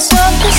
so precise.